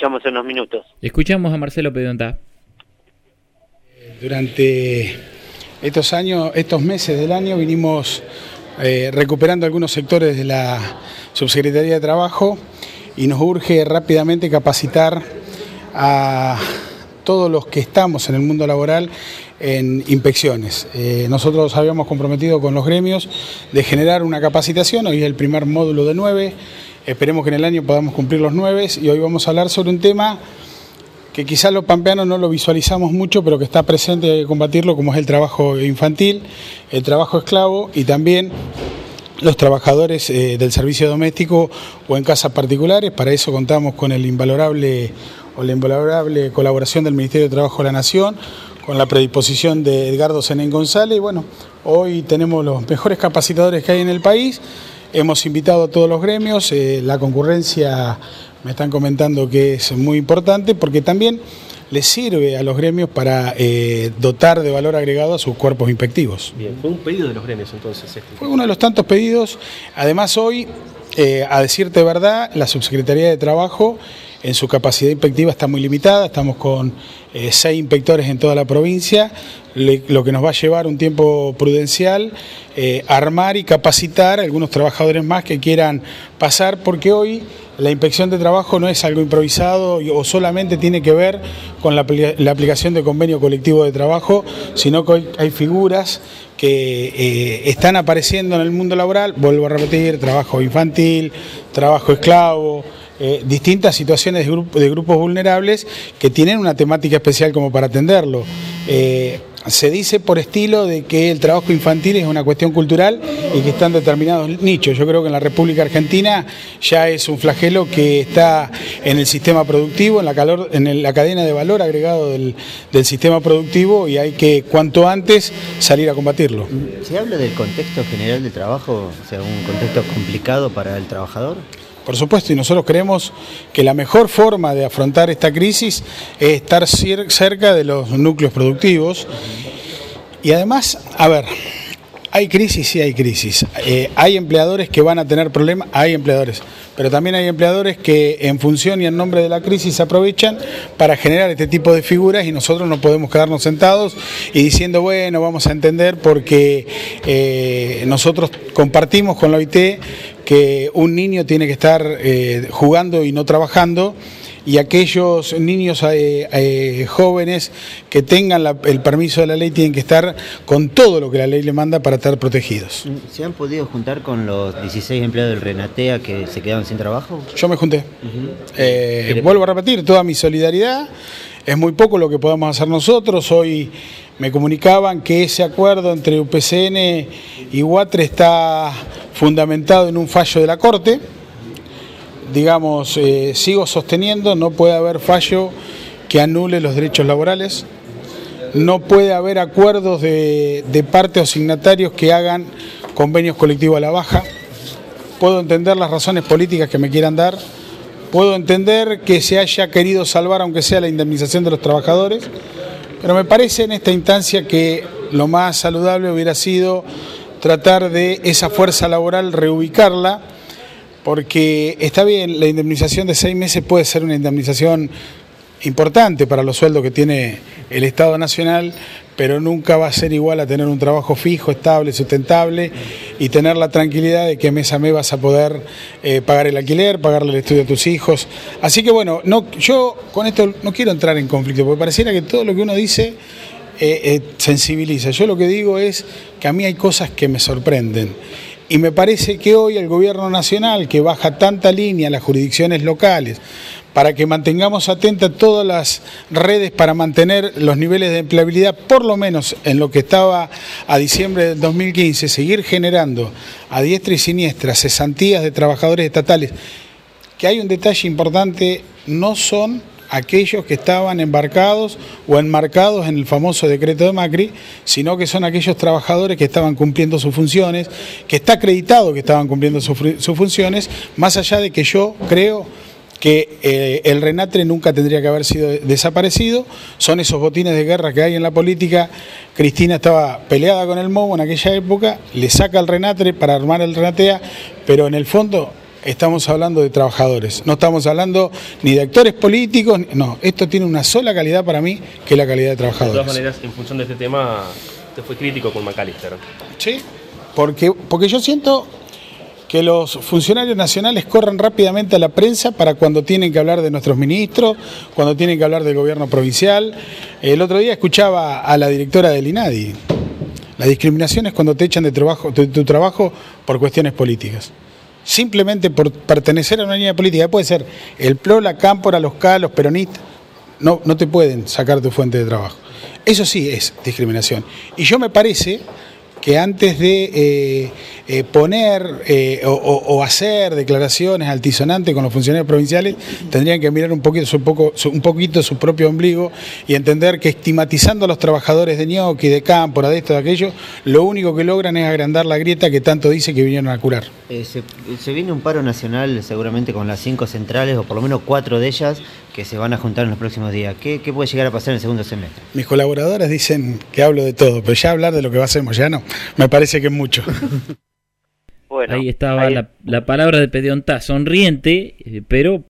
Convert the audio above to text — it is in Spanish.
Escuchamos en unos minutos. Escuchamos a Marcelo Pedonta. Durante estos años, estos meses del año vinimos eh, recuperando algunos sectores de la Subsecretaría de Trabajo y nos urge rápidamente capacitar a todos los que estamos en el mundo laboral en inspecciones. Eh, nosotros habíamos comprometido con los gremios de generar una capacitación, hoy es el primer módulo de nueve, esperemos que en el año podamos cumplir los nueve y hoy vamos a hablar sobre un tema que quizás los pampeanos no lo visualizamos mucho, pero que está presente y hay que combatirlo, como es el trabajo infantil, el trabajo esclavo y también los trabajadores eh, del servicio doméstico o en casas particulares. Para eso contamos con el invalorable o la invalorable colaboración del Ministerio de Trabajo de la Nación, con la predisposición de Edgardo Senén González. Y bueno, hoy tenemos los mejores capacitadores que hay en el país. Hemos invitado a todos los gremios, eh, la concurrencia me están comentando que es muy importante porque también les sirve a los gremios para eh, dotar de valor agregado a sus cuerpos inspectivos. Bien, fue un pedido de los gremios entonces. Este. Fue uno de los tantos pedidos. Además hoy, eh, a decirte verdad, la Subsecretaría de Trabajo en su capacidad inspectiva está muy limitada, estamos con seis inspectores en toda la provincia, lo que nos va a llevar un tiempo prudencial, armar y capacitar a algunos trabajadores más que quieran pasar, porque hoy la inspección de trabajo no es algo improvisado o solamente tiene que ver con la, aplicación de convenio colectivo de trabajo, sino que hoy hay figuras que eh, están apareciendo en el mundo laboral, vuelvo a repetir, trabajo infantil, trabajo esclavo, eh, distintas situaciones de, grupos vulnerables que tienen una temática especial como para atenderlo. Eh, se dice por estilo de que el trabajo infantil es una cuestión cultural y que están determinados nichos. Yo creo que en la República Argentina ya es un flagelo que está en el sistema productivo, en la, calor, en la cadena de valor agregado del, del sistema productivo y hay que cuanto antes salir a combatirlo. ¿Se habla del contexto general de trabajo, o sea, un contexto complicado para el trabajador? Por supuesto, y nosotros creemos que la mejor forma de afrontar esta crisis es estar cerca de los núcleos productivos. Y además, a ver, hay crisis, sí hay crisis. Eh, hay empleadores que van a tener problemas, hay empleadores, pero también hay empleadores que en función y en nombre de la crisis aprovechan para generar este tipo de figuras y nosotros no podemos quedarnos sentados y diciendo, bueno, vamos a entender porque eh, nosotros compartimos con la OIT que un niño tiene que estar eh, jugando y no trabajando y aquellos niños eh, eh, jóvenes que tengan el permiso de la ley tienen que estar con todo lo que la ley le manda para estar protegidos. ¿Se han podido juntar con los 16 empleados del Renatea que se quedaron sin trabajo? Yo me junté. vuelvo a repetir, toda mi solidaridad. Es muy poco lo que podemos hacer nosotros. Hoy me comunicaban que ese acuerdo entre UPCN y UATRE está fundamentado en un fallo de la Corte. Digamos, eh, sigo sosteniendo, no puede haber fallo que anule los derechos laborales, no puede haber acuerdos de, de parte o signatarios que hagan convenios colectivos a la baja. Puedo entender las razones políticas que me quieran dar, puedo entender que se haya querido salvar, aunque sea la indemnización de los trabajadores, pero me parece en esta instancia que lo más saludable hubiera sido tratar de esa fuerza laboral reubicarla, porque está bien, la indemnización de seis meses puede ser una indemnización importante para los sueldos que tiene el Estado Nacional, pero nunca va a ser igual a tener un trabajo fijo, estable, sustentable y tener la tranquilidad de que mes a mes vas a poder eh, pagar el alquiler, pagarle el estudio a tus hijos. Así que bueno, no, yo con esto no quiero entrar en conflicto, porque pareciera que todo lo que uno dice eh, eh, sensibiliza. Yo lo que digo es que a mí hay cosas que me sorprenden. Y me parece que hoy el gobierno nacional, que baja tanta línea a las jurisdicciones locales, para que mantengamos atentas todas las redes para mantener los niveles de empleabilidad, por lo menos en lo que estaba a diciembre del 2015, seguir generando a diestra y siniestra cesantías de trabajadores estatales, que hay un detalle importante, no son aquellos que estaban embarcados o enmarcados en el famoso decreto de Macri, sino que son aquellos trabajadores que estaban cumpliendo sus funciones, que está acreditado que estaban cumpliendo sus, funciones, más allá de que yo creo que eh, el Renatre nunca tendría que haber sido desaparecido, son esos botines de guerra que hay en la política. Cristina estaba peleada con el MOVO en aquella época, le saca el Renatre para armar el Renatea, pero en el fondo estamos hablando de trabajadores. No estamos hablando ni de actores políticos, no. Esto tiene una sola calidad para mí, que es la calidad de trabajadores. De todas maneras, en función de este tema, te fue crítico con McAllister. Sí, porque, porque yo siento que los funcionarios nacionales corran rápidamente a la prensa para cuando tienen que hablar de nuestros ministros, cuando tienen que hablar del gobierno provincial. El otro día escuchaba a la directora del INADI. La discriminación es cuando te echan de, trabajo, de tu trabajo por cuestiones políticas. Simplemente por pertenecer a una línea política. Puede ser el PRO, la Cámpora, los K, los peronistas. No, no te pueden sacar tu fuente de trabajo. Eso sí es discriminación. Y yo me parece que antes de eh, eh, poner eh, o, hacer declaraciones altisonantes con los funcionarios provinciales, tendrían que mirar un poquito, su, propio ombligo y entender que estigmatizando a los trabajadores de ñoqui, de cámpora, de esto, de aquello, lo único que logran es agrandar la grieta que tanto dice que vinieron a curar. Se, viene un paro nacional seguramente con las cinco centrales, o por lo menos cuatro de ellas, que se van a juntar en los próximos días. ¿Qué, qué puede llegar a pasar en el segundo semestre? Mis colaboradores dicen que hablo de todo, pero ya hablar de lo que hacemos ya no, me parece que es mucho. Bueno, ahí estaba ahí... La, la, palabra de Pediontá, sonriente, pero